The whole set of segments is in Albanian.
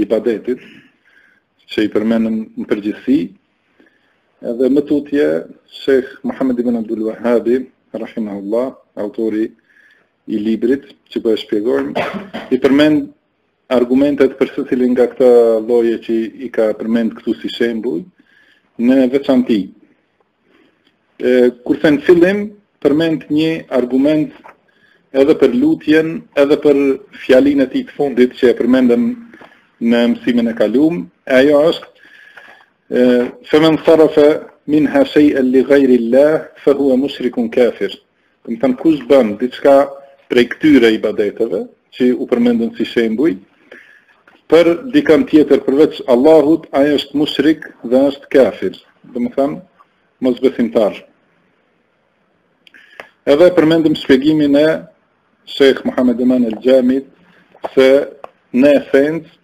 ibadetit, që i përmendëm në përgjithësi, edhe më tutje, Shekh Muhammed Ibn Abdul Wahabi, Rahimahullah, autori i librit që po e shpjegojmë, i përmend argumentet për secilin nga këto lloje që i ka përmend këtu si shembuj, në veçanti. Kurse në fillim përmend një argument edhe për lutjen, edhe për fjalinë e tij të fundit që e përmendëm në mësimin e kaluar, e ajo është e femen sarafe minha shej'en li gajri Allah fe huve mushrikun kafir. Domethënë kush bën diçka prej këtyre ibadeteve që u përmendën si shembuj për dikë tjetër përveç Allahut, ai është mushrik dhe është kafir, domethënë mosbesimtar. Edhe përmendëm shpjegimin e Sheikh Muhammed Eman El Xhamit se në esencë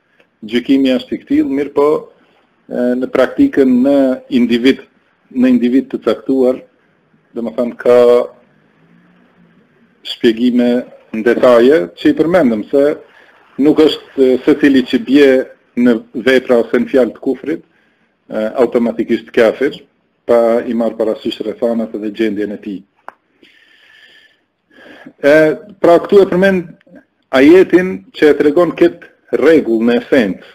gjykimi është i këtillë, mirëpo në praktikën në individ në individ të caktuar Domethënë ka shpjegime në detaje që i përmendëm se nuk është secili që bie në vepra ose në fjalë të kufrit automatikisht kafir pa i marrë parasysh rrethanat dhe gjendjen e tij. E pra këtu e përmend ajetin që e tregon këtë rregull në esencë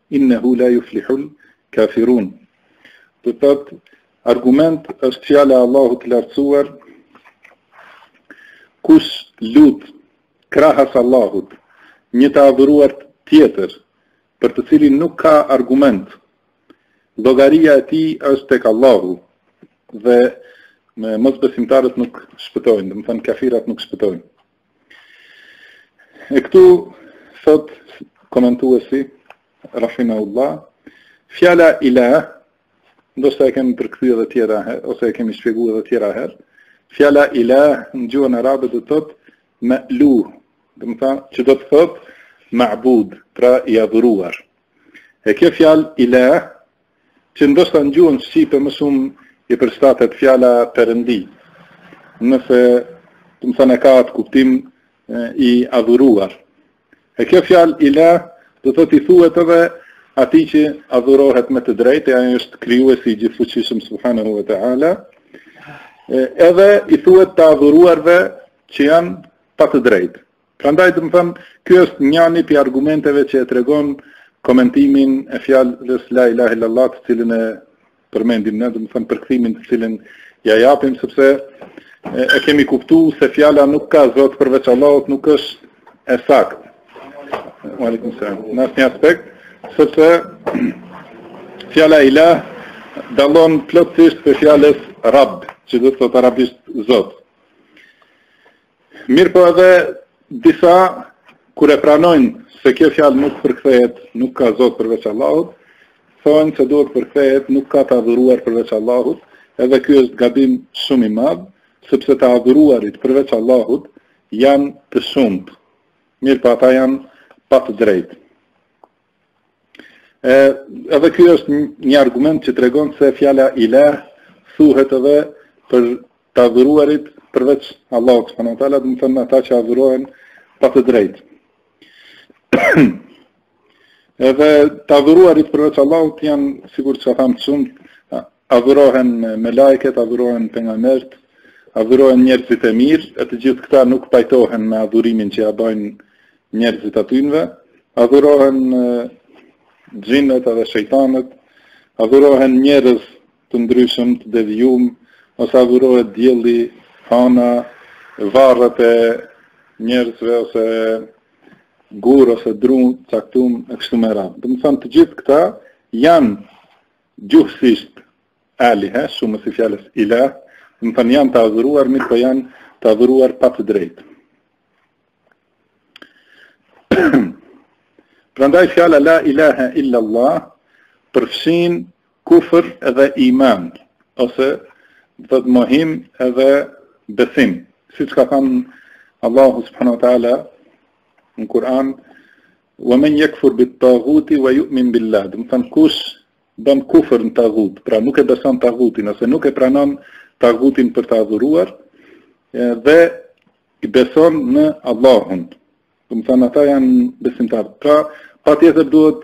Innehu la juflihul kafirun. Do thot argument është fjala e Allahut të lartësuar kush lut krahas Allahut një të adhuruar tjetër për të cilin nuk ka argument llogaria e tij është tek Allahu dhe mosbesimtarët nuk shpëtojnë, domethënë kafirat nuk shpëtojnë. E këtu thot komentuesi Rahimahullah, fjala ilah, ndoshta e kemi përkthyer edhe tjera herë ose e kemi shpjeguar edhe tjera herë. Fjala ilah në gjuhën arabe do të thot ma'luh, domethënë që do të thot ma'bud, pra i adhuruar. E kjo fjalë ilah Që ndoshta në gjuhën shqipe më shumë i përshtatet fjala perëndi, nëse domethënë e ka atë kuptim i adhuruar. E kjo fjalë ilah do të thotë i thuhet edhe atij që adhurohet me të drejtë, e ai është krijuesi i gjithëfuqishëm subhanahu wa taala. Edhe i thuhet të adhuruarve që janë pa të drejtë. Prandaj domethënë, ky është njëri prej argumenteve që e tregon komentimin e fjalës la ilaha illallah, të cilën e përmendim ne, domethënë përkthimin të cilin ia japim sepse e, e kemi kuptuar se fjala nuk ka zot përveç Allahut, nuk është e saktë. Wa alaikum salam. Në asnjë aspekt, sepse fjala ilah dallon plotësisht prej fjalës rabb, që do të thotë arabisht zot. Mirëpo edhe disa kur e pranojnë se kjo fjalë nuk përkthehet, nuk ka Zot përveç Allahut, thonë se duhet përkthehet nuk ka të adhuruar përveç Allahut, edhe ky është gabim shumë i madh, sepse të adhuruarit përveç Allahut janë të shumtë. Mirëpo ata janë pa të drejtë. E, edhe ky është një argument që tregon se fjala ilah thuhet edhe për të adhuruarit përveç Allahut subhanahu wa taala, domethënë ata që adhurohen pa të drejtë. edhe të adhuruarit përveç Allahut janë sikurse thamë të shumtë Adhurohen melajket, adhurohen pejgambert, adhurohen njerëzit e mirë, e të gjithë këta nuk pajtohen me adhurimin që ia bëjnë njerëzit atynve, adhurohen xhinët edhe shejtanet, adhurohen njerëz të ndryshëm të devijum, ose adhurohet dielli, hana, varret e njerëzve, ose gurë, ose drunj të caktum, e kështu me radhë. Domethënë të gjithë këta janë Gjuhësisht Alihe, shumësi i fjalës Ilah, domethënë janë të adhuruar, mirëpo janë të adhuruar pa të drejtë. Prandaj fjala la ilaha illa Allah përfshin kufër dhe iman ose do të mohim edhe besim. Siç ka thënë Allahu subhanahu wa taala në Kur'an, Wa men yakfur bit taghuti wa yu'min billah, domethënë kush bën kufër në tagut, pra nuk e beson tagutin ose nuk e pranon tagutin për ta adhuruar dhe i beson në Allahun. Domethënë ata janë besimtarë. Pra, patjetër duhet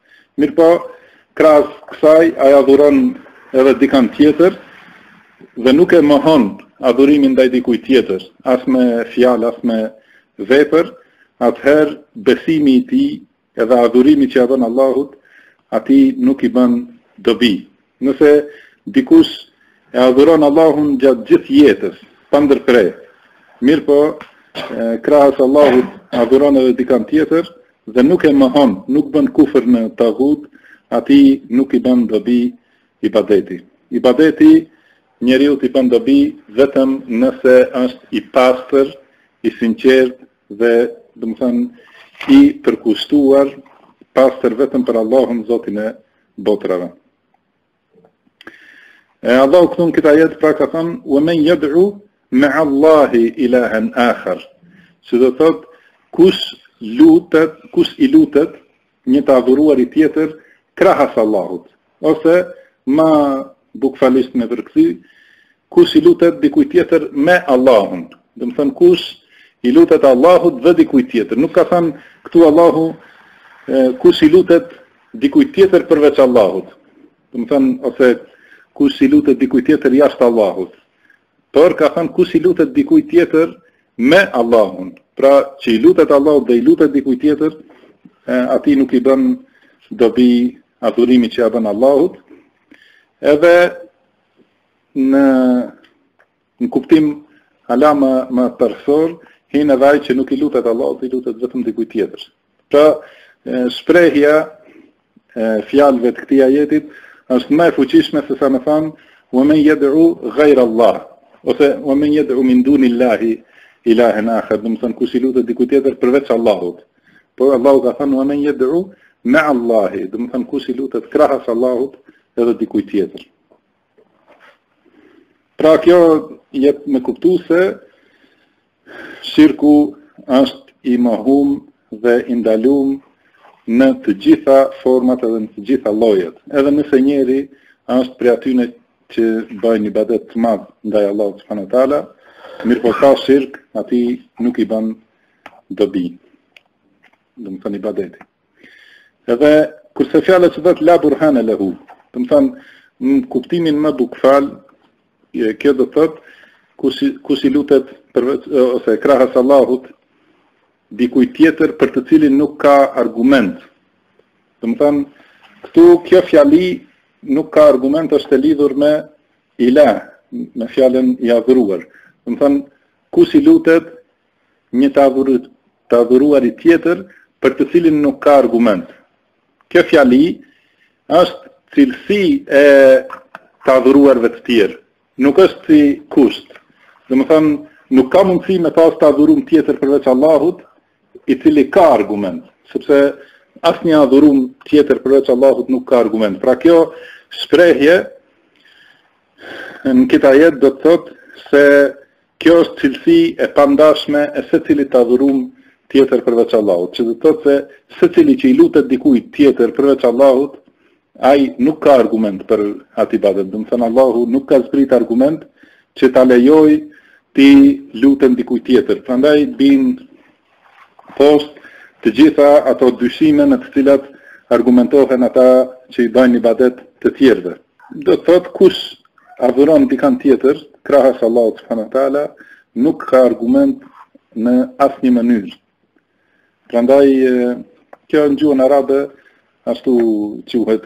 Mirëpo, krahas kësaj, ai adhuron edhe dikand tjetër dhe nuk e mohon adhurimin ndaj dikujt tjetër, as me fjalë, as me vepër, atëherë besimi i tij edhe adhurimi që ia bën Allahut, atij nuk i bën dobi, Nëse dikush e adhuron Allahun gjatë gjithë jetës, pa ndërprerë, mirëpo krahas Allahut adhuron edhe dikand tjetër, dhe nuk e mohon, nuk bën kufër në tagut, atij nuk i bën dobi ibadeti. Ibadeti njeriut i bën dobi vetëm nëse është i pastër, i sinqertë dhe, domethënë, i përkushtuar pastër vetëm për Allahun Zotin e botrave. E Allahu këtu në këtë ajet pra ka thënë, ue men jed'u me Allahi ilahen akhar, që do të thotë, kush, lutet, kush i lutet një të adhuruari tjetër krahas Allahut, ose ma bukfalisht me përkthy, kush i lutet dikujt tjetër me Allahun? Domethënë kush i lutet Allahut dhe dikujt tjetër. Nuk ka thënë këtu Allahu kush i lutet dikujt tjetër përveç Allahut. Domethënë ose kush i lutet dikujt tjetër jashtë Allahut. Por ka thënë kush i lutet dikujt tjetër me Allahun. Pra që i lutet Allahut dhe i lutet dikujt tjetër, atij nuk i bën dobi adhurimi që ia bën Allahut, Edhe në një kuptim hala më parësor, hin edhe ai që nuk i lutet Allahut, i lutet vetëm dikujt tjetër. Pra, shprehja e fjalëve të këtij ajetit është më e fuqishme se sa me thënë, "Wa man yad'u ghayra Allah" ose "Wa man yad'u min duni Allahi ilahan akhar", domethënë kush i lutet dikujt tjetër përveç Allahut. Por Allahu ka thënë ue men jed'u me Allahi, domethënë kush i lutet krahas Allahut edhe dikujt tjetër. Pra kjo jep me kuptu se shirku është i mohum dhe i ndalum në të gjitha format edhe në të gjitha llojet. Edhe nëse njeriu është prej atyne që bëjnë ibadet të madh ndaj Allahut subhanehu ue teala, mirëpo ka shirk, atij nuk i bën dobi. Domethënë ibadeti. Edhe kurse fjala që thotë la burhana lahu, domethënë në kuptimin më bukfal, kjo do të thotë kush kush i lutet përveç ose krahas Allahut dikujt tjetër për të cilin nuk ka argument. Domethënë këtu kjo fjalë nuk ka argument është e lidhur me ilah, me fjalën i adhuruar. Domethënë kush i lutet Një të adhuruari tjetër për të cilin nuk ka argument. Kjo fjali është cilësi e të adhuruarve të tjerë. Nuk është si kusht. Domethënë, nuk ka mundësi me pas të adhurum tjetër përveç Allahut, i cili ka argument. Sepse asnjë adhurum tjetër përveç Allahut nuk ka argument. Pra kjo shprehje në kit ajet do të thotë se Kjo është cilësi e pandashme e secilit të adhurum tjetër përveç Allahut, që do të thotë se secili që i lutet dikujt tjetër përveç Allahut, ai nuk ka argument për atë ibadet. Domethënë Allahu nuk ka zbrit argument që ta lejojë t'i luten dikujt tjetër. Prandaj bin Poshtë të gjitha ato dyshime në të cilat argumentohen ata që i bëjnë ibadet të tjerëve. Do të thotë kush adhuron dikan tjetër krahas Allahut subhanahu wa taala nuk ka argument në asnjë mënyrë. Prandaj kjo në gjuhën arabe ashtu quhet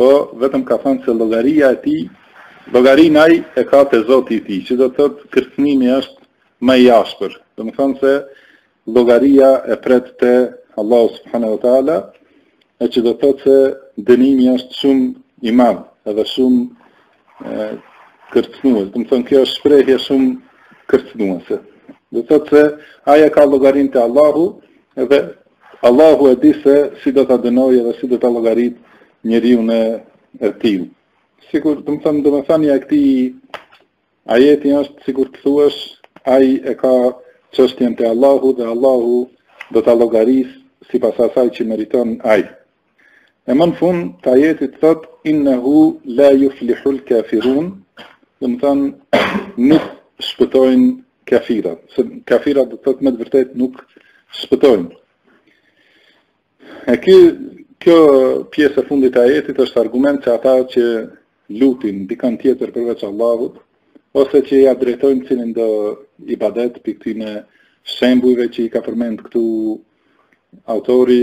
Po vetëm ka thënë se llogaria e tij, llogarinë ai e ka te Zoti i tij, që do të thotë kërcënimi është më i ashpër. Domethënë se llogaria e pret te Allahu subhanahu wa taala, e që do të thotë se dënimi është shumë i madh, edhe shumë kërcënues. Domethënë kjo është shprehje shumë kërcënuese. Do të thotë se ai e ka llogarinë te Allahu, edhe Allahu e di se si do ta dënojë dhe si do ta llogaritë njeriun e tillë. Sikur domethënë, domethënia e këtij ajeti është, sikur të thuash, ai e ka çështjen te Allahu dhe Allahu do ta llogarisë sipas asaj që meriton ai. E më në fund të ajetit thotë, innehu la juflihul kafirun, domethanë, nuk shpëtojnë kafirat. Se kafirat do të thotë me të vërtetë nuk shpëtojnë. E kjo, kjo pjesë e fundit të ajetit është argument se ata që lutin dikan tjetër përveç Allahut, ose që ia drejtojnë cilindo ibadet prej këtyre shembujve që i ka përmend këtu autori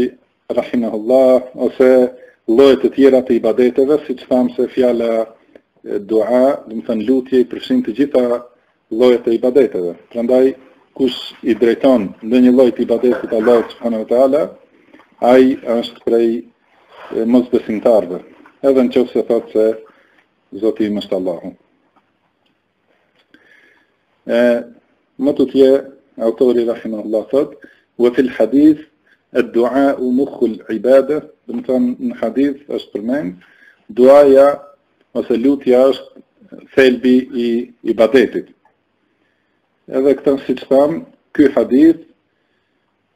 Rahimehullah ose lloje të tjera të ibadeteve, siç thamë se fjala dua, domethënë lutje i përfshin të gjitha llojet e ibadeteve. Prandaj kush i drejton ndonjë lloj të ibadetit Allahut subhanahu wa taala, ai është prej mosbesimtarëve. Edhe në qoftë se thotë se Zoti im është Allahu. E, më tutje, autori rahimahullah thot, wa fil hadith, ed-duau mukhul ibade, domethënë në hadith është përmen, duaja ose lutja është thelbi i, ibadetit. Edhe këta siç thamë, ky hadith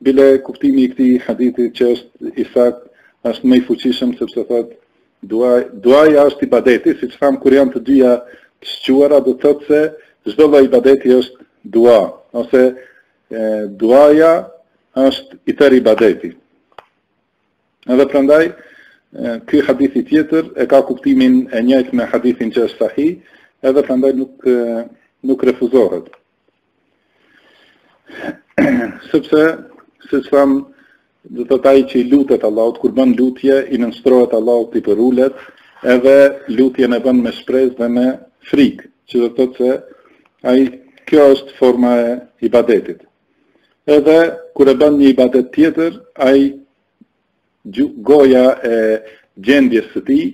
Bile kuptimi i këtij hadithi që është i saktë, është më i fuqishëm sepse thotë duaj, duaja është ibadeti, siç thamë kur janë të dyja të shquara, do të thotë se çdo lloj ibadeti është dua, ose e, duaja është i tërë ibadeti. Edhe prandaj ky hadithi tjetër e ka kuptimin e njëjtë me hadithin që është sahih, edhe prandaj nuk nuk refuzohet. Sepse, siç thamë, do thot ai që i lutet Allahut, kur bën lutje, i nënstrohet Allahut, i përulet, edhe lutjen e bën me shpresë dhe me frikë, që do të thotë se, ai kjo është forma e ibadetit. Edhe, kur e bën një ibadet tjetër, ai goja e gjendjes së tij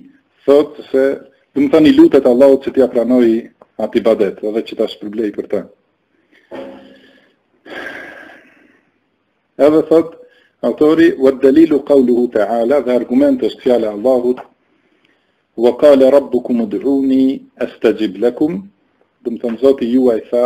thotë se domethon i lutet Allahut që t'ia pranojë atë ibadet dhe që ta shpërblej për të. Edhe thot autori wa dalilu qawluhu ta'ala dhe argument është fjala e Allahut wa qala rabbukum ud'uni astajib lakum domethon Zoti juaj tha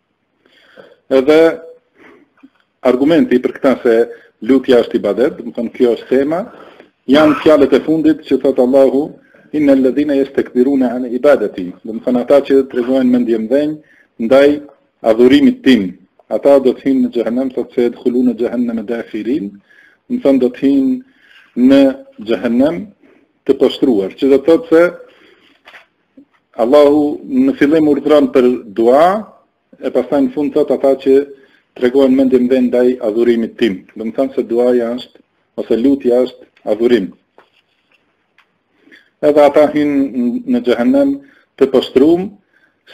Edhe argumenti për këta se lutja është ibadet, domethonë kjo është tema, janë fjalët e fundit që thotë Allahu, innel-ledhine jestekbirune an ibadeti, domethonë ata që tregohen mendjemdhenj, ndaj adhurimit tim, ata do të hinë në xhehenem, thotë sejedkhulune xhehenneme dakhirin, methonë do të hinë në xhehenem të poshtruar, që do të thotë se Allahu në fillim urdhëron për dua, e pastaj në fund thot ata që tregohen mendjemdhenj ndaj adhurimit tim. Domethonë se duaja është ose lutja është adhurim. Edhe ata hyn në xhehenem të poshtrum,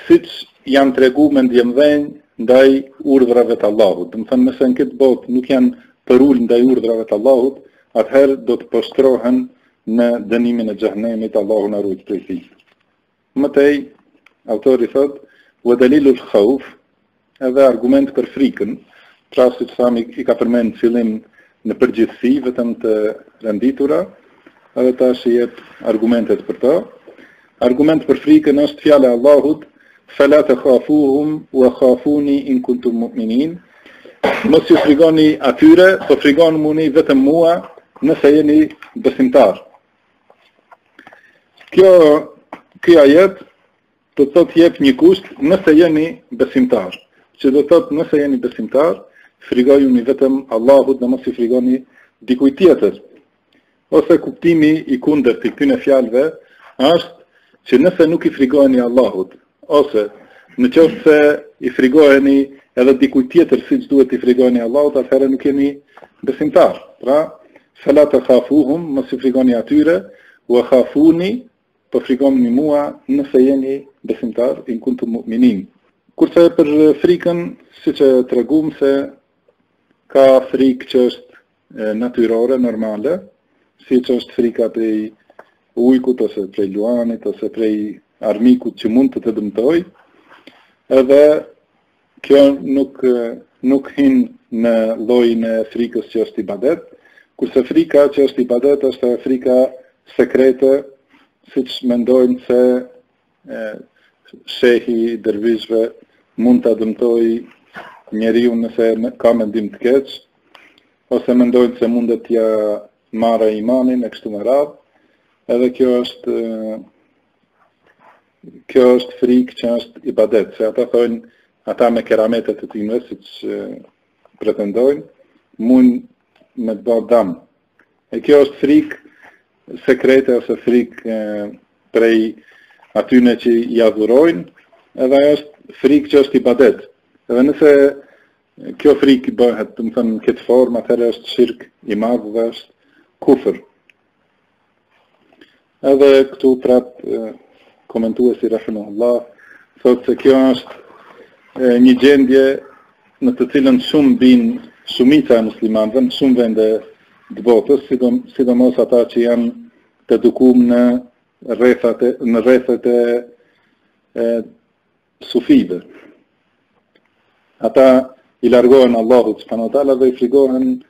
siç janë tregu mendjemdhenj ndaj urdhrave të Allahut. Domethonë nëse në këtë botë nuk janë përul ndaj urdhrave të Allahut, atëherë do të poshtrohen në dënimin e xhehenemit Allahu na ruajt prej tij. Më tej autori thot wa dalilul khawf edhe argument për frikën, pra siç thamë i ka përmend n'fillim në përgjithësi vetëm të renditura, edhe tash i jep argumentet për to. Argument për frikën është fjalë e Allahut, "Fela takhafuhum wa khafuni in kuntum mu'minin." Mos ju frigoni atyre, po frigomuni vetëm mua, nëse jeni besimtar. Kjo ky ajet do të thotë jep një kusht nëse jeni besimtar. Që do të thotë nëse jeni besimtar, frigojuni vetëm Allahut dhe mos i frigoni dikujt tjetër. Ose kuptimi i kundërt i këtyre fjalëve është që nëse nuk i frigoheni Allahut, ose në qoftë se i frigoheni edhe dikujt tjetër siç duhet t'i frigoheni Allahut, atëherë nuk jeni besimtar. Pra, fala takhafuhum, mos i frigoni atyre, wa khafuni, po frigomni mua nëse jeni besimtar, in kuntum mu'minin. Kurse për frikën, siç e treguam se ka frikë që është natyrore, normale, siç është frika prej ujkut ose prej luanit ose prej armikut që mund të të dëmtoj, edhe kjo nuk, nuk hin në llojin e frikës që është ibadet, kurse frika që është ibadet është frika sekrete, siç mendojnë se Shehi i dervishëve mund ta dëmtojë njeriun nëse ka mendim të keq, ose mendojnë se mundet t'ja marrë imanin e kështu me radhë, edhe kjo është kjo është frikë që është ibadet, se ata thojnë, ata me kerametet e tynve, siç pretendojnë, mujn me të ba dam, E kjo është frikë sekrete ose frikë prej atyne që i adhurojnë, edhe ajo është frikë që është ibadet. Edhe nëse kjo frikë bëhet, domethanë, në këtë formë, atëherë është shirk i madh dhe është kufër. Edhe këtu prap komentuesi rahimahullah thotë se kjo është një gjendje në të cilën shumë bin shumica e muslimanëve në shumë vende të botës, sidomos ata që janë të dukun në rrethet në rrethet e sufijve. Ata i largohen Allahut subhanahu wa taala dhe i frigohen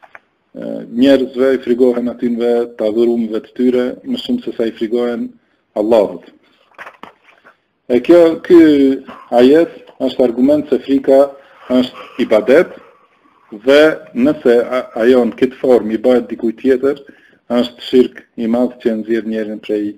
njerëzve, i frigohen atynve të adhurumve të tyre më shumë se sa i frigohen Allahut. E kjo ky ajet është argument se frika është ibadet dhe nëse ajo në këtë formë i bëhet dikujt tjetër, është shirk i madh që nxjerr njerin prej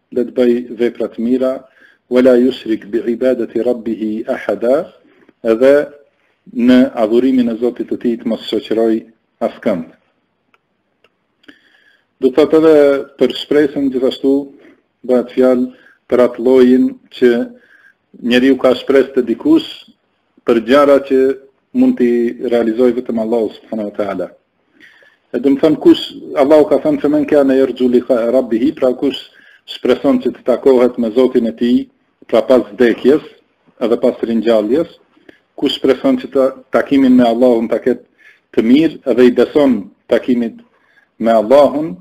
le të bëjë vepra të mira, wala yushrik bi ibadati rabbihi ahada, edhe në adhurimin e Zotit të tij të mos shoqërojë askënd. Do të thotë edhe për shpresën gjithashtu bëhet fjalë për atë llojin që njeriu ka shpresë te dikush për gjara që mund t'i realizojë vetëm Allahu subhanahu wa taala. E domethënë kush Allahu ka thënë se men kane jerxhu likae rabbihi, pra kush shpreson që të takohet me Zotin e tij, pra pas vdekjes edhe pas ringjalljes, kush shpreson që takimin me Allahun ta ketë të mirë edhe i beson takimit me Allahun,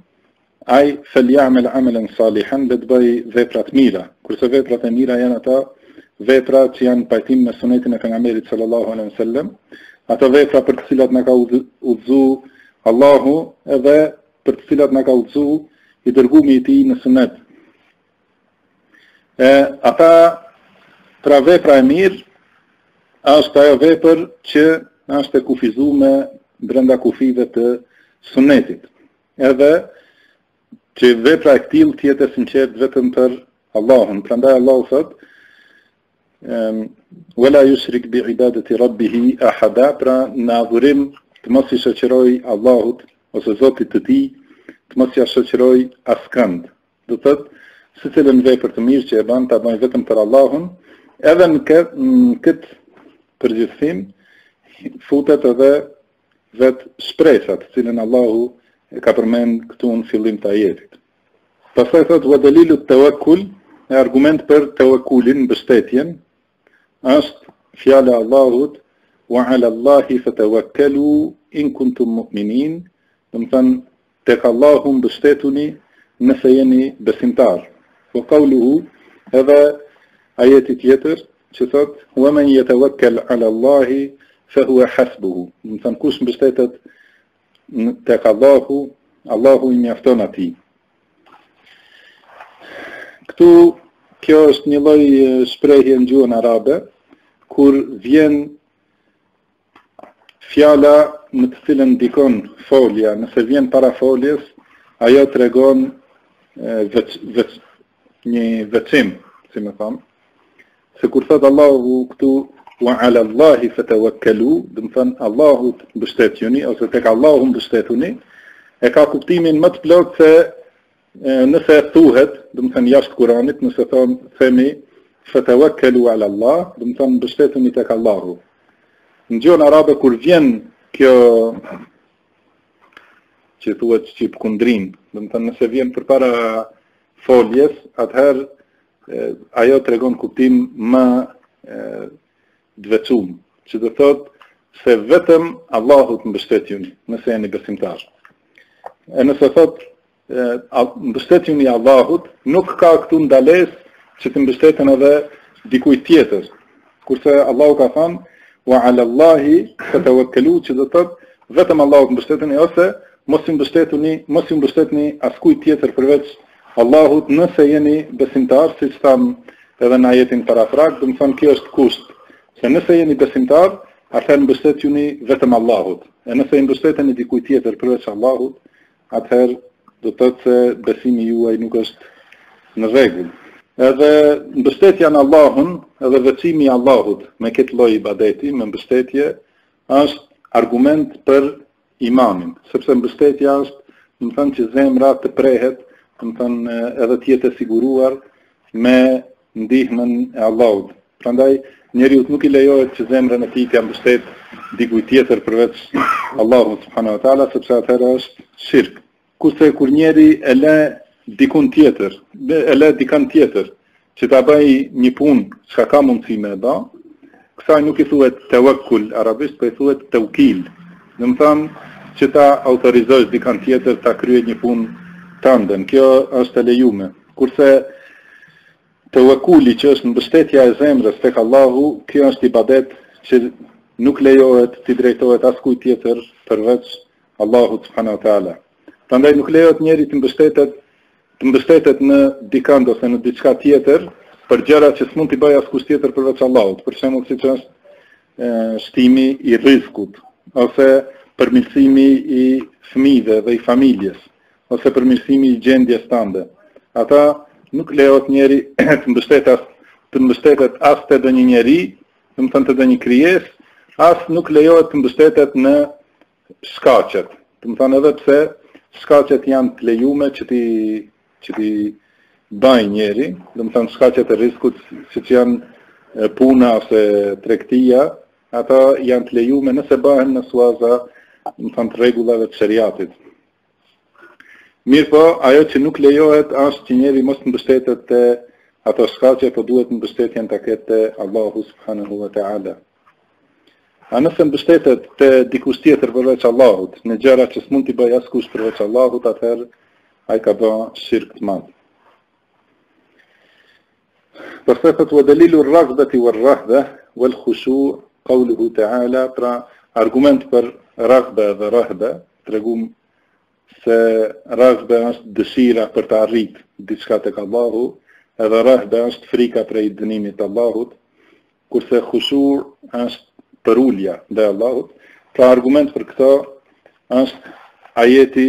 Ai fel ya'mal 'amalan salihan, le të bëjë vepra të mira. Kurse veprat e mira janë ato vepra që janë pajtim me sunetin e pejgamberit sallallahu alaihi wasallam, ato vepra për të cilat na ka udhëzu Allahu edhe për të cilat na ka udhëzu i dërgumi i tij në sunet. E ata pra vepra e mirë është ajo vepër që është e kufizume brenda kufijve të sunetit. Edhe që vepra e këtillë të jetë e sinqertë vetëm për Allahun. Prandaj Allahu thotë: "Em wala yushrik bi ibadati rabbih ahada", pra në adhurim të mos i shoqërojë Allahut ose Zotit të tij, të mos ia shoqërojë askënd. Do thotë, secilën vepër të mirë që e bën, ta bëjë vetëm për Allahun, edhe në këtë, këtë përgjithësim futet edhe Vetë shpresa, të cilën Allahu e ka përmend këtu në fillim të ajetit. Pastaj thotë wa dalilu tawakkul, e argument për tawakkulin, mbështetjen, është fjala e Allahut wa ala Allahi fatawakkalu in kuntum mu'minin, domethënë Tek Allahu mbështetuni nëse jeni besimtarë. Wa qawluhu, Edhe ajeti tjetër që thotë, Wa men yatawakkal 'ala Allahi fahuwa hasbuhu, domethënë kush mbështetet tek Allahu, Allahu i mjafton atij. Këtu kjo është një lloj shprehje në gjuhën arabe kur vjen Fjala në të cilën ndikon folja, nëse vjen para foljes, ajo tregon veç, veç, një veçim, si me thanë, se kur thotë Allahu këtu, wa ala Allahi fetewakkelu, domethënë Allahut mbështetjuni, ose tek Allahu mbështetuni, e ka kuptimin më të plotë se Nëse thuhet, domethënë jashtë Kur'anit, nëse thon themi fatawakkalu ala Allah, domethënë mbështetuni tek Allahu. Në gjuhën arabe kur vjen kjo që thuhet shqip kundrinë, domethënë nëse vjen përpara foljes, atëherë ajo tregon kuptim më të veçum, që do thotë se vetëm Allahut mbështetjuni, nëse jeni besimtarë. E nëse thotë, mbështetjuni Allahut, nuk ka këtu ndalesë që të mbështeten edhe dikujt tjetër. Kurse Allahu ka thënë, wa ala Allahi fa tawakkalu, që do të thotë vetëm Allahut mbështeteni ose mos iu mbështetuni, mos iu mbështetni askujt tjetër përveç Allahut, nëse jeni besimtarë, siç thamë edhe në ajetin paraprak, domethënë kjo është kusht. Se nëse jeni besimtarë, atëherë mbështetjuni vetëm Allahut. E nëse i mbështeteni dikujt tjetër përveç Allahut, atëherë do të thotë se besimi juaj nuk është në rregull. Edhe mbështetja në Allahun, edhe veçimi i Allahut me këtë lloj ibadeti, me mbështetje, është argument për imanin, sepse mbështetja është, domethënë që zemra të prehet, domethënë edhe të jetë e siguruar me ndihmën e Allahut. Prandaj njeriut nuk i lejohet që zemrën e tij ta mbështet dikujt tjetër përveç Allahut subhanahu wa taala, sepse atëherë është shirk. Kurse kur njeri e lë dikun tjetër, e lë dikën tjetër që ta bëjë një punë që ka mundësi me e ba, kësaj nuk i thuhet tevekul arabisht, por po i thuhet tevkil. Domethanë që ta autorizosh dikën tjetër ta kryejë një punë tanden. Kjo është e lejume. Kurse tevekuli që është mbështetja e zemrës tek Allahu, ky është ibadet që nuk lejohet t'i drejtohet askujt tjetër përveç Allahut subhanahu wa taala. Prandaj nuk lejohet njeri të mbështetet të mbështetet në dikënd ose në diçka tjetër për gjëra që s'mund t'i bëjë askush tjetër përveç Allahut. Për shembull, siç është ë shtimi i rrizkut ose përmirësimi i fëmijëve dhe i familjes ose përmirësimi i gjendjes tënde. Ata nuk lejohet njeri të mbështetet as të mbështetet as te ndonjë njeri, domethënë te ndonjë krijesë, as nuk lejohet të mbështetet në shkaqet. Domethënë edhe pse shkaqet janë të lejume që t'i që t'i bëjë njeri, domethënë shkaqet e rrizkut siç janë puna ose tregtia, ata janë të lejume nëse bëhen në suaza, domethënë të rregullave të sheriatit. Mirëpo, ajo që nuk lejohet është që njeri mos mbështetet te ato shkaqe, po duhet mbështetjen ta ketë te Allahu subhanahu wa taala. A nëse mbështetet te dikush tjetër përveç Allahut, në gjëra që s'mund t'i bëjë askush përveç Allahut, atëherë ai ka bërë shirk të madh. Pastaj thot, wa dalilu ar-raghbati war-rahba wal-khushu' qawluhu ta'ala pra argument për raghba dhe rahba tregum se raghba është dëshira për të arrit diçka tek Allahu edhe rahba është frika prej dënimit të Allahut kurse khushu' është përulja ndaj Allahut pra argument për këto është ajeti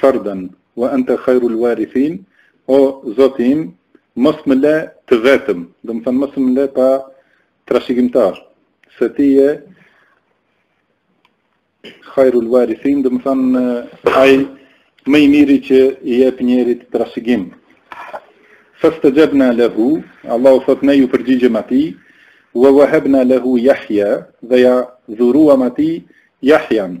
ferden, wa ente khajru l'warithin, O Zoti im, mos më le të vetëm, domethënë mos më le pa trashëgimtar, se ti je khajru l'warithin, domethënë ai më i miri që i jep njerit trashëgim. Festexhebna lehu, Allahu thot ne ju përgjigjëm atij, wa wahebna lehu jahja, dhe ja dhuruam atij jahjan,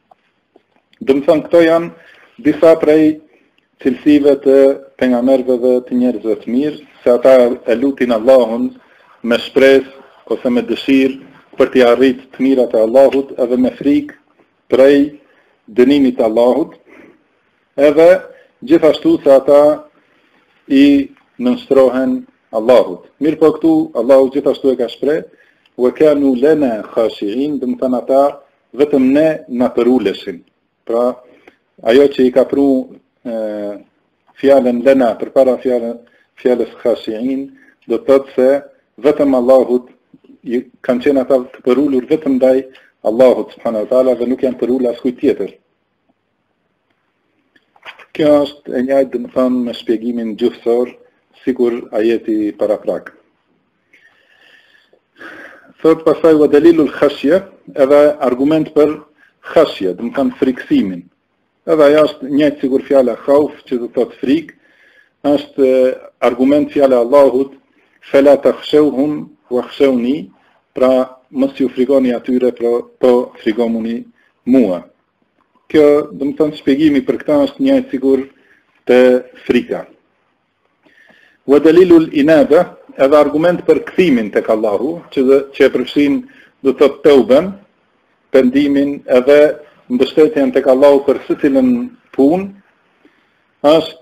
Domethënë, këto janë disa prej cilësive të pejgamberëve dhe të njerëzve të mirë, se ata e lutin Allahun me shpres ose me dëshirë për t'i arrit të mirat e Allahut edhe me frikë prej dënimit t'Allahut, edhe gjithashtu se ata i nënstrohen Allahut. Mirëpo këtu, Allahu gjithashtu e ka shpreh, ue kanu lena khashiin, domethënë ata Vetëm ne na përuleshin. Pra, ajo që i ka pru e, fjalën lena përpara fjalën, fjalës khashiin, do të thotë se vetëm Allahut kanë qenë ata të përulur vetëm ndaj Allahut subhanahu wa taala dhe nuk janë përulur askujt tjetër. Kjo është e njajtë domethënë me shpjegimin gjuhësor, sikur ajeti paraprak. Thot pastaj ve delilul khashje, edhe argument për khashje, domethënë frikësimin. Edhe ajo është njajtë sikur fjala khauf, që do thot frikë, është argument fjala e Allahut, fela tekhsheuhum, vekhsheuni, pra mos ju frigoni atyre, pra po frigomuni mua. Kjo, domethënë, shpjegimi për këto është i njajtë sikur te frika. Ve delilul inabe, edhe argument për kthimin tek Allahu, që, dhe, që e përfshin do thot teuben, pendimin edhe mbështetjen tek Allahu për secilën punë, është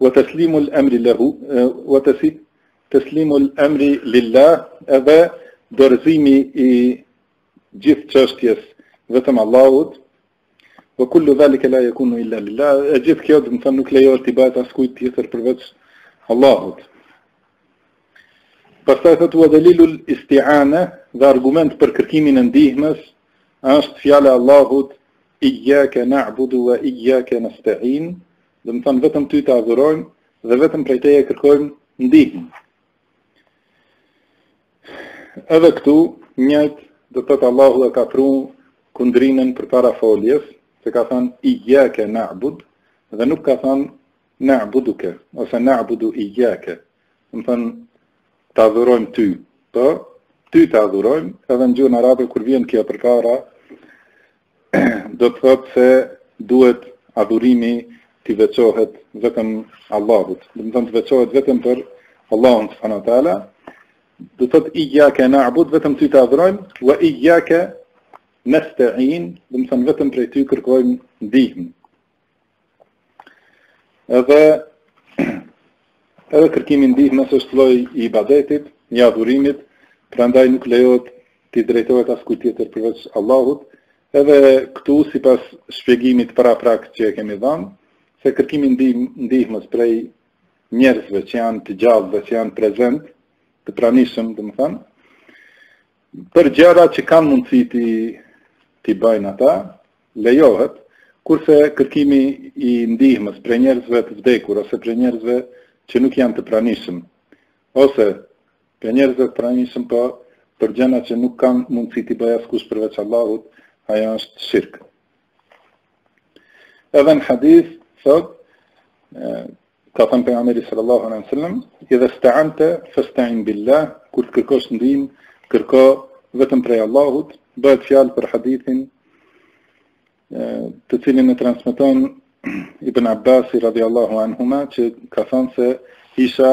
Wa taslimul amri lahu wa tasi taslimul amri lillah edhe dorëzimi i gjithë çështjes vetëm Allahut wa kullu zalika la yakunu illa lillah e gjithë kjo domethënë nuk lejohet të bëhet askujt tjetër përveç Allahut Pastaj thotë wa dalilul isti'ana dhe argument për kërkimin e ndihmës është fjala e Allahut iyyaka na'budu wa iyyaka nasta'in Domethënë vetëm ty të adhurojmë dhe vetëm prej teje kërkojmë ndihmë. Edhe këtu njët do të thotë Allahu e ka pru kundrinën përpara foljes, se ka thënë iyyaka na'bud, dhe nuk ka thënë na'buduke, ose na'budu iyyaka. Domethënë, të adhurojmë ty, po, ty të adhurojmë, edhe në gjuhën arabe, kur vjen kjo përpara, do të thotë se duhet adhurimi t'i veçohet vetëm Allahut. Domethënë të veçohet vetëm për Allahun subhanahu wa taala. Do të thotë iyyaka na'bud vetëm ty të adhurojmë wa iyyaka nasta'in, domethënë vetëm prej ty kërkojmë ndihmë. Edhe edhe kërkimi i ndihmës është lloj i ibadetit, i adhurimit, prandaj nuk lejohet t'i drejtohet askujt tjetër përveç Allahut. Edhe këtu sipas shpjegimit paraprak që e kemi dhënë, se kërkimi i ndihmë ndihmës prej njerëzve që janë të gjallë dhe që janë prezent, të pranishëm, domethënë, për gjëra që kanë mundësi t'i t'i bëjnë ata, lejohet, kurse kërkimi i ndihmës prej njerëzve të vdekur ose prej njerëzve që nuk janë të pranishëm, ose prej njerëzve të pranishëm po për gjëna që nuk kanë mundësi t'i bëjë askush përveç Allahut, ajo është shirk. Edhe në hadith thot, Ka thënë pejgamberi sallallahu alejhi ve sellem, "Idha sta'anta fasta'in billah", kur të kërkosh ndihmë, kërko vetëm prej Allahut, bëhet fjalë për hadithin të cilin e transmeton Ibn Abbasi radhiyallahu anhuma që ka thënë se isha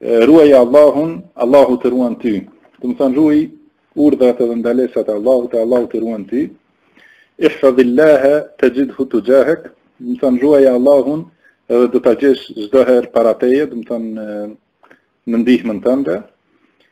Ruaje Allahun, Allahu të ruan ty. Domethënë ruaj urdhrat edhe ndalesat e Allahut, Allahu të ruan ty. Ihfadhillaha tajidhu tujahak, domethënë ruaje Allahun edhe do ta gjesh çdo herë para teje, domethënë në ndihmën tënde.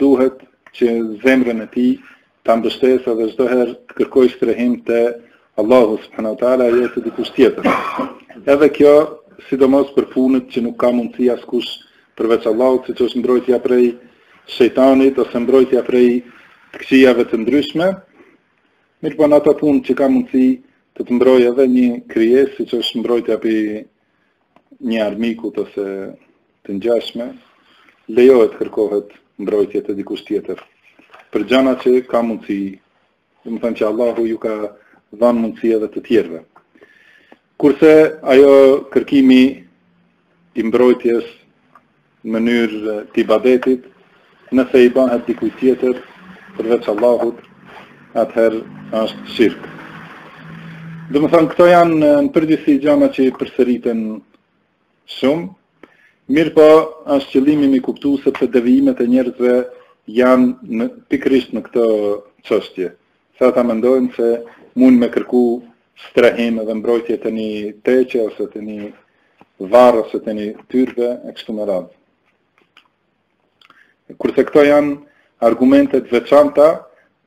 duhet që zemrën e tij ta mbështesë edhe çdo herë të kërkojë strehim te Allahu subhanahu wa taala jo te dikush tjetër. Edhe kjo sidomos për punët që nuk ka mundësi askush përveç Allahut, siç është mbrojtja prej shejtanit ose mbrojtja prej të këqijave të ndryshme. Mirëpo në ato punë që ka mundësi të të mbrojë edhe një krijesë siç është mbrojtja prej një armikut ose të ngjashme, lejohet të kërkohet mbrojtje te dikush tjetër për gjana që ka mundësi, domethanë që Allahu ju ka dhënë mundësi edhe të tjerëve. Kurse ajo kërkimi i mbrojtjes mënyrë t ibadetit, nëse i bahet dikujt tjetër përveç Allahut, atëherë është shirk. Domethanë, këto janë në përgjithësi gjana që përsëriten shumë, mirëpo është qëllimi me i kuptu sepse devijimet e njerëzve janë në, pikërisht në këto çështje. Se ata mendojnë se mund me kërku strehim dhe mbrojtje te një teqe ose te një varr ose te një tyrbe e kështu me radhë. Kurse këto janë argumente të veçanta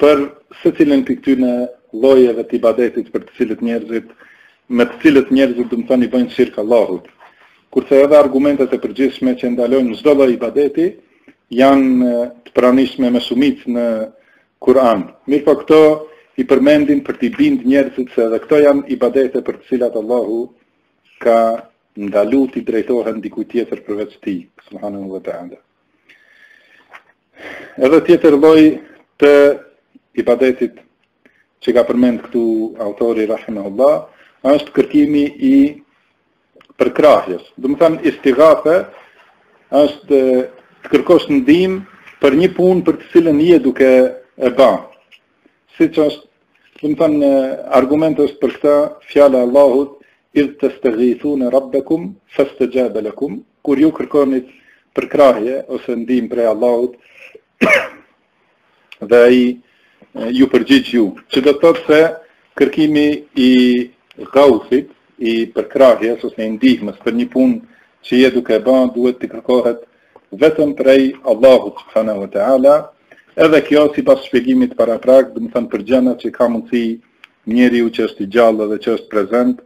për secilin prej këtyne llojeve të ibadetit për të cilat njerëzit, me të cilat njerëzit domethanë i bëjnë shirk Allahut. Kurse edhe argumentet e përgjithshme që ndalojnë çdo lloj ibadeti, janë të pranishme me shumicë në Kur'an. Mirëpo këto i përmendin për t'i bind njerëzit se edhe këto janë ibadete për të cilat Allahu ka ndalu t'i drejtohen dikujt tjetër përveç tij, subhanahu wa ta'ala. Edhe tjetër lloj të ibadetit që ka përmend këtu autori rahimahullah, është kërkimi i përkrahjes. Domethanë istighathe është të kërkosh ndihmë për një punë për të cilën je duke e ba. Siç është, domethanë argument është për këtë fjala e Allahut idh testegithune rabbekum, festexhabe lekum, kur ju kërkonit përkrahje ose ndihmë prej Allahut, Dhe ai ju përgjigj juve, që do të thotë se kërkimi i gauthit, i përkrahjes ose i ndihmës për një punë që je duke e ba, duhet të kërkohet vetëm prej Allahut subhanahu wa taala. Edhe kjo sipas shpjegimit paraprak, domethanë për gjana që ka mundësi njeriu që është i gjallë dhe që është prezent,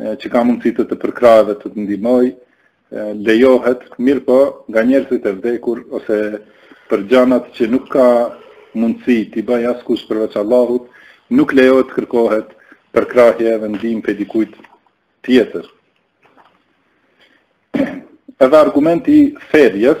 që ka mundësi të të përkrahë dhe të të ndihmojë, lejohet, mirëpo, nga njerëzit e vdekur ose për gjanat që nuk ka mundësi t'i bëjë askush përveç Allahut, nuk lejohet të kërkohet përkrahje dhe ndihmë prej dikujt tjetër. Edhe argumenti i therjes,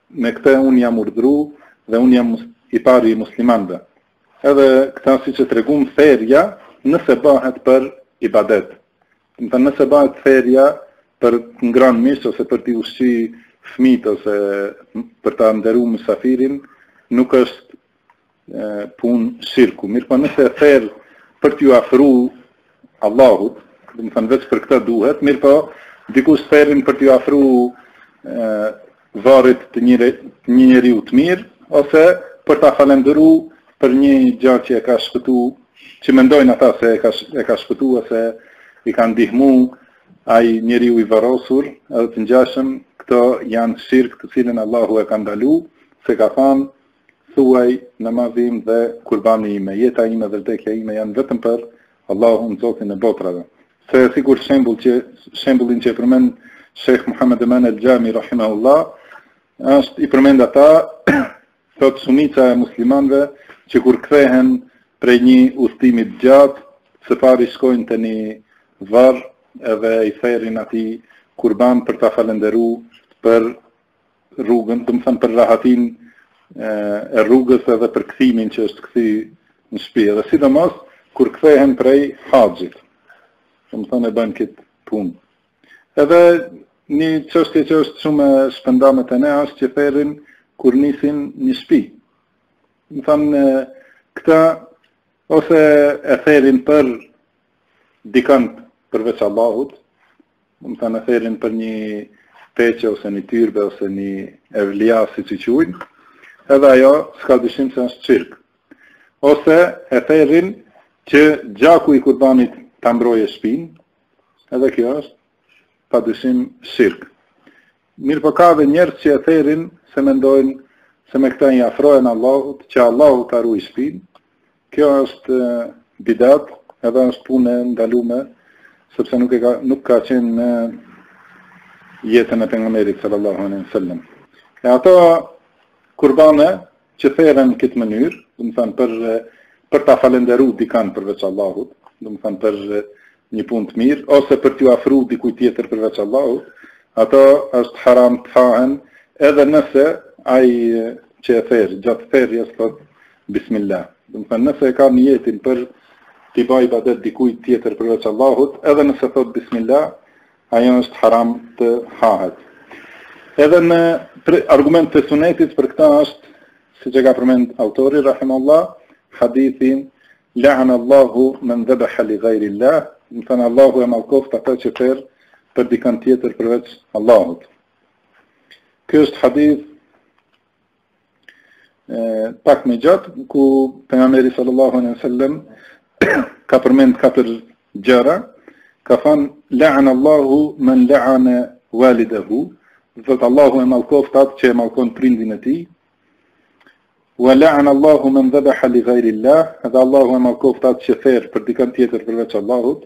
Me këtë unë jam urdhru dhe unë jam i pari i muslimanëve. Edhe këtë siç e treguam therja nëse bëhet për ibadet. Domethanë nëse bëhet therja për të ngranë mish ose për t'i ushqy fëmijët ose për ta nderu mysafirin, nuk është punë shirku. Mirëpo nëse e ther për t'ju afru Allahut, domethënë veç për këta duhet, mirëpo dikush ther për t'ju afru varrit të një, një njeriu të mirë, ose për ta falënderu për një gjë që e ka shpëtu, që mendojnë ata se e ka, e ka shpëtu, ose i ka ndihmu ai njeriu i varrosur, edhe të ngjashëm, këto janë shirk të cilin Allahu e ka ndalu, se ka thanë, Thuaj, Namazi im dhe kurbani im, jeta ime dhe vdekja ime janë vetëm për Allahun, Zotin e botrave. Se sikur shembull që shembullin që e përmend Sheikh Muhammed Eman El Jami rahimahullah, është i përmend ata thot shumica e muslimanëve që kur kthehen prej një udhëtimi të gjatë, së pari shkojnë te një varr edhe i therin atij kurban për ta falënderuar për rrugën, domethënë për rahatin e rrugës edhe për kthimin që është kthy në shpi, edhe sidomos kur kthehen prej haxhit. Domethënë e bëjn kët punë. Edhe një çështje që është shumë e shpërndame te ne është që therin kur nisin një shpi. Domethënë këta ose e therin për dikant përveç Allahut, domethënë e therin për një teqe ose një tyrbe ose një evlia si ç'i qujnë, edhe ajo s'ka dyshim se është shirk. Ose e therin që gjaku i kurbanit ta mbrojë shpin, edhe kjo është pa dyshim shirk. Mirëpo ka dhe njerëz që e therin se mendojnë se me këtë i afrohen Allahut, që Allahu ta ruaj shpinë. Kjo është bidat, edhe është punë e ndalume, sepse nuk e ka nuk ka qenë në jetën e pejgamberit sallallahu alaihi wasallam. E ato kurbane që theren në këtë mënyrë, domethënë për për ta falënderu dikan përveç Allahut, domethënë për një punë të mirë ose për t'ju afru dikujt tjetër përveç Allahut, ato është haram të hahen edhe nëse ai që e ther, gjatë therjes thot bismillah. Domethënë nëse e ka nijetin për t'i ba ibadet dikujt tjetër përveç Allahut, edhe nëse thot bismillah, Ajo është haram të hahet. Edhe në argument të sunetit për këta është, siç e ka përmend autori, rahimahullah, hadithin, la'ana Allahu men dhebeha li gajrilah, domethënë Allahu e mallkoftë ata që ther për dikën tjetër përveç Allahut. Kjo është hadith pak më gjatë, ku pejgamberi sallallahu alejhi ve sellem, ka përmend katër gjëra, ka thanë, la'an Allahu men la'ane walidehu, do të thotë Allahu e mallkoftë atë që e mallkon prindin e tij, wa la'an Allahu men dhebeha li gajri Allah, edhe Allahu e mallkoftë atë që ther për dikën tjetër përveç Allahut,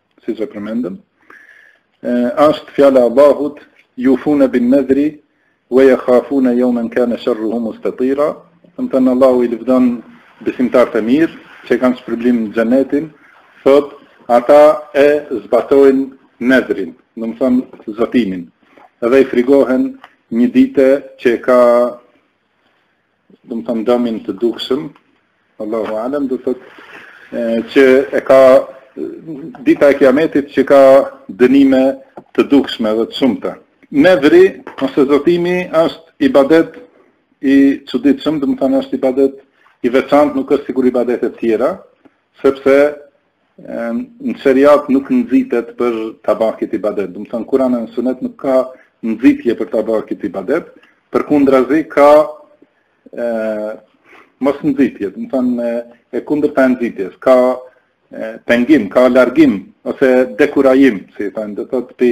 siç e përmendëm, është fjala e Allahut, jufune bin nedhri, ve jekhafune jeumen kane sherruhu mustetira, domethënë Allahu i lëvdon besimtarët e mirë, që kanë shpërblim xhenetin, thotë, ata e zbatojnë nedhrin, domethënë zotimin, edhe i frigohen një dite që e ka domethënë dëmin të dukshëm, Allahu alem, do të thotë që e ka dita e kiametit që ka dënime të dukshme dhe të shumta. Nedhri ose zotimi është ibadet i çuditshëm, domethënë është ibadet i veçantë, nuk është sikur ibadetet tjera, sepse në shariat nuk nxitet për ta ba kët ibadet. Domethënë Kuran e në Sunet nuk ka nxitje për ta ba kët ibadet, përkundrazi ka ë mos nxitje, domethënë e kundërta e nxitjes, ka pengim, ka largim ose dekurajim, si i thonë, do të thotë ti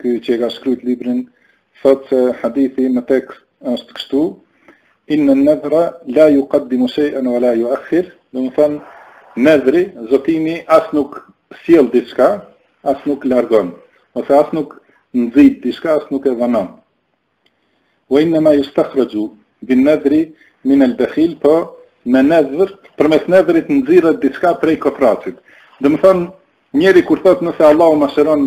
Ky që e ka shkrujt librin thotë se hadithi në tekst është kështu, Inna an-nadhra la yuqaddimu shay'an wa la yu'akhir, domethënë nedhri, zotimi as nuk sjell diçka, as nuk largon, ose as nuk nxit diçka, as nuk e vonon. Wa innama yustakhraju bin nadhri min al bakhil po me nedhër përmes nedhrit nxirret diçka prej koprracit domethënë njeri kur thotë nëse Allahu ma shëron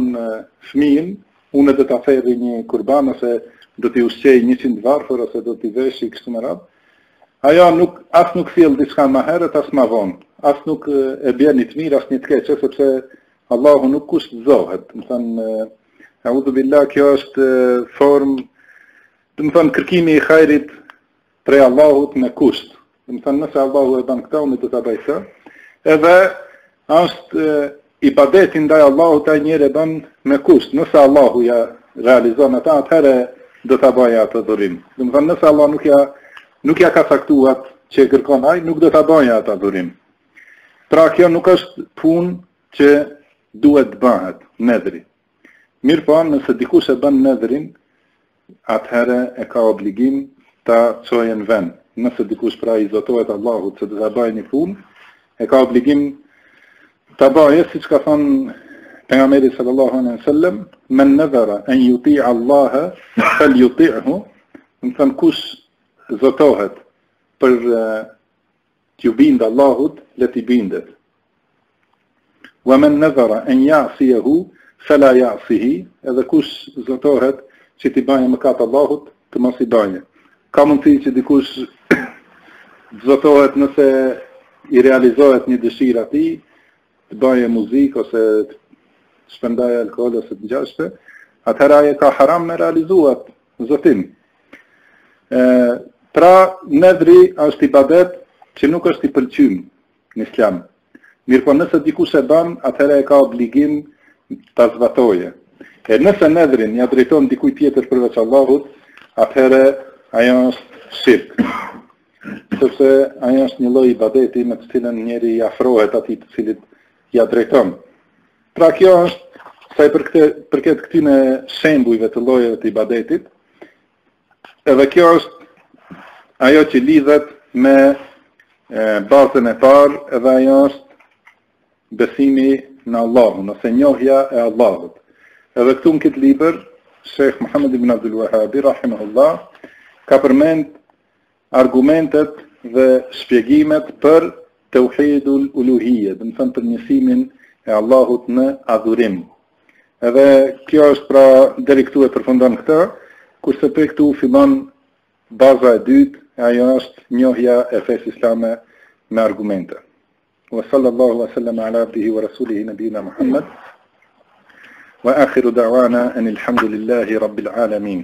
fëmijën unë do ta theri një kurban ose do t'i ushqej 100 varfër ose do t'i veshi kështu me radhë ajo nuk as nuk sjell diçka ma herët as ma vonë as nuk e bjen një të mirë as një të keqe sepse Allahu nuk kushtëzohet, domethënë, eudhubilah, kjo është formë, domethënë, kërkimi i hajrit prej Allahut me kusht, domethënë, nëse Allahu e ban këta, unë do ta baj këta, edhe është ibadeti ndaj Allahut ai njeri e ban me kusht, nëse Allahu ja realizon ata, atëherë do ta bajë atë adhurim. Domethënë, nëse Allahu nuk ja, nuk ja ka caktu atë që e kërkon ai, nuk do ta bajë atë adhurim. Pra kjo nuk është punë që duhet të bëhet, nedhri. Mirëpo, nëse dikush e bën nedhrin, atëherë e ka obligim ta çojë në vend. Nëse dikush pra i zotohet Allahut se do ta bëjë një punë, e ka obligim ta bëjë, siç ka thonë pejgamberi sallallahu alejhi ue sel-lem, men nadhara an yuti'a Allaha, falyuti'hu, domethënë kush zotohet për T'ju bindë Allahut, le t'i bindet. Wa men nadhara an ya'siyahu fala ya'sihi, edhe kush zotohet që t'i bajë mëkat Allahut, të mos i bajë. Ka mundësi që dikush të zotohet nëse i realizohet një dëshirë atij, të bajë muzikë ose të shpërndajë alkool ose të ngjashme, atëherë ai e ka haram me realizu at Zotim. E, pra, nedhri është ibadet që nuk është i pëlqym në islam. Mirëpo nëse dikush e ban, atëherë e ka obligim ta zbatojë. E nëse nedhrin ja drejton dikuj tjetër përveç Allahut, atëherë ajo është shirk. Sepse ajo është një lloj ibadeti me të cilën njeri i afrohet atij të cilit ja drejton. Pra kjo është sa i përket këtyre shembujve të llojeve të ibadetit. Edhe kjo është ajo që lidhet me bazën e parë, edhe ajo është besimi në Allahun, ose njohja e Allahut. Edhe këtu në këtë libër, Shekh Muhammed ibn Abdul Wahabi, rahimahullah, ka përmend argumentet dhe shpjegimet për tauhidul uluhije, domethënë për njësimin e Allahut në adhurim. Edhe kjo është pra deri këtu e përfundon këtë, kurse prej këtu fillon baza e dytë, e ajo është njohja e fesë islame me argumente. Wa sallallahu wa sallam ala abdihi wa rasulihi nabina Muhammad. Wa akhiru da'wana anil hamdulillahi rabbil alamin.